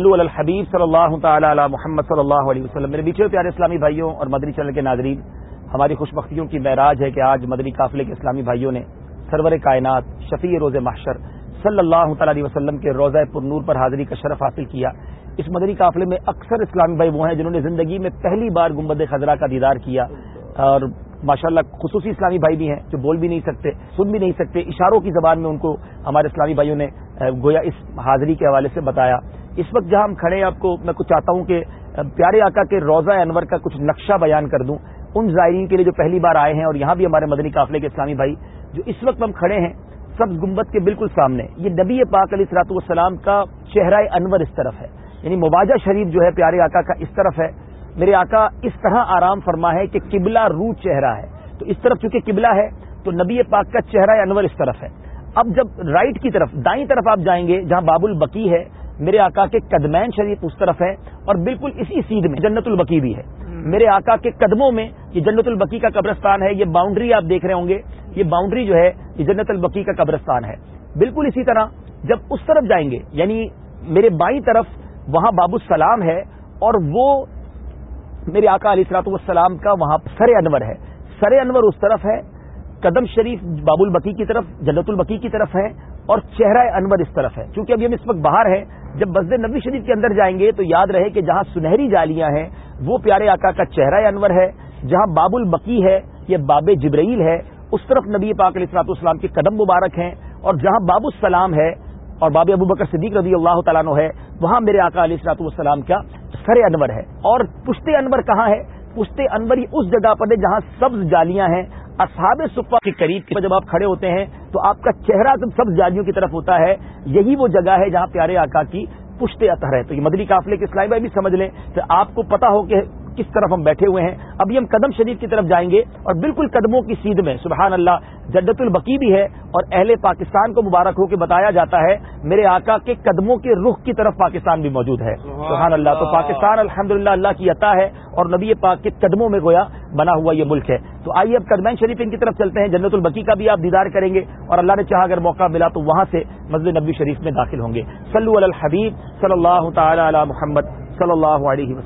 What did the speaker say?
صلو علی الحبیب صلی اللہ تعالی علی محمد صلی اللہ علیہ وسلم۔ میرے بیچے پیارے اسلامی بھائیوں اور مدنی چینل کے ناظرین، ہماری خوش بختیوں کی معراج ہے کہ آج مدنی قافلے کے اسلامی بھائیوں نے سرور کائنات، شفیع روز محشر صلی اللہ تعالی علیہ وسلم کے روزہ پر نور پر حاضری کا شرف حاصل کیا۔ اس مدنی قافلے میں اکثر اسلامی بھائی وہ ہیں جنہوں نے زندگی میں پہلی بار گمبد خزرہ کا دیدار کیا۔ اور ماشاء اللہ خصوصی اسلامی بھائی بھی ہیں جو بول بھی نہیں سکتے، سن بھی نہیں سکتے، اشاروں کی زبان میں ان کو ہمارے اسلامی بھائیوں نے گویا اس حاضری کے حوالے سے بتایا۔ اس وقت جہاں ہم کھڑے ہیں، آپ کو میں کچھ چاہتا ہوں کہ پیارے آقا کے روزہ انور کا کچھ نقشہ بیان کر دوں۔ ان زائرین کے لیے جو پہلی بار آئے ہیں اور یہاں بھی ہمارے مدنی قافلے کے اسلامی بھائی، جو اس وقت ہم کھڑے ہیں سب گمبت کے بالکل سامنے۔ یہ نبی پاک علیہ سلاط والسلام کا چہرہ انور اس طرف ہے۔ یعنی مواجہ شریف جو ہے پیارے آقا کا اس طرف ہے۔ میرے آقا، اس طرح آرام فرما ہے کہ قبلہ رو چہرہ ہے۔ تو اس طرف چونکہ قبلہ ہے، تو نبی پاک کا چہرہ انور اس طرف ہے۔ اب جب رائٹ کی طرف، دائیں طرف آپ جائیں گے، جہاں باب البکی ہے میرے آقا کے قدمین شریف اس طرف ہے اور بالکل اسی سیدھ میں جنت البکی بھی ہے۔ میرے آقا کے قدموں میں یہ جنت البکی کا قبرستان ہے، یہ باؤنڈری آپ دیکھ رہے ہوں گے۔ یہ باؤنڈری جو ہے، یہ جنت البکی کا قبرستان ہے۔ بالکل اسی طرح جب اس طرف جائیں گے یعنی میرے بائیں طرف وہاں باب السلام ہے اور وہ میرے آقا علیہ السلاط والسلام کا وہاں سر انور ہے۔ سر انور اس طرف ہے، قدم شریف باب البکی کی طرف، جنت البکی کی طرف ہے اور چہرہ انور اس طرف ہے۔ چونکہ ابھی ہم اس وقت باہر ہیں جب مسجد نبی شریف کے اندر جائیں گے تو یاد رہے کہ جہاں سنہری جالیاں ہیں، وہ پیارے آقا کا چہرہ انور ہے، جہاں باب البکی ہے، یہ باب جبرائیل ہے، اس طرف نبی پاک علیہ السلاط اسلام کے قدم مبارک ہیں اور جہاں باب السلام ہے اور باب ابو بکر صدیق رضی اللہ تعالیٰ ہے، وہاں میرے آقا علیہ السلاط والسلام کا سر انور ہے۔ اور پشت انور کہاں ہے؟ پشت انور ہی اس جگہ پر ہے جہاں سبز جالیاں ہیں۔ اصحاب صفا کے قریب جب آپ کھڑے ہوتے ہیں تو آپ کا چہرہ جب سب جالیوں کی طرف ہوتا ہے یہی وہ جگہ ہے جہاں پیارے آقا کی پشتے اثر ہے تو یہ مدری قافلے کے سلائی بھی سمجھ لیں کہ آپ کو پتا ہو کہ کس طرف ہم بیٹھے ہوئے ہیں۔ ابھی ہم قدم شریف کی طرف جائیں گے اور بالکل قدموں کی سیدھ میں سبحان اللہ جدت البقی بھی ہے اور اہل پاکستان کو مبارک ہو کے بتایا جاتا ہے میرے آقا کے قدموں کے رخ کی طرف پاکستان بھی موجود ہے۔ سبحان اللہ تو پاکستان الحمد اللہ کی عطا ہے اور نبی پاک کے قدموں میں گویا بنا ہوا یہ ملک ہے۔ تو آئیے اب کدمین شریف ان کی طرف چلتے ہیں۔ جنت البقی کا بھی آپ دیدار کریں گے اور اللہ نے چاہا اگر موقع ملا تو وہاں سے مسجد نبی شریف میں داخل ہوں گے۔ علی الحبیب صلی اللہ تعالی علی محمد صلی اللہ علیہ وسلم۔